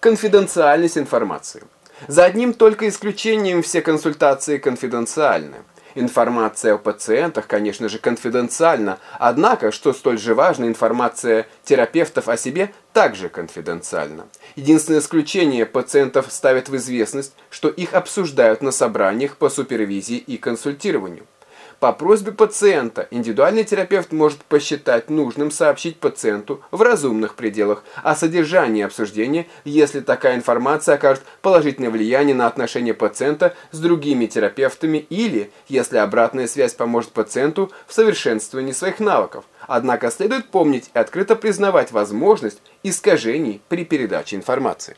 Конфиденциальность информации. За одним только исключением все консультации конфиденциальны. Информация о пациентах, конечно же, конфиденциальна, однако, что столь же важно, информация терапевтов о себе также конфиденциальна. Единственное исключение пациентов ставит в известность, что их обсуждают на собраниях по супервизии и консультированию. По просьбе пациента индивидуальный терапевт может посчитать нужным сообщить пациенту в разумных пределах о содержании обсуждения, если такая информация окажет положительное влияние на отношения пациента с другими терапевтами или если обратная связь поможет пациенту в совершенствовании своих навыков. Однако следует помнить и открыто признавать возможность искажений при передаче информации.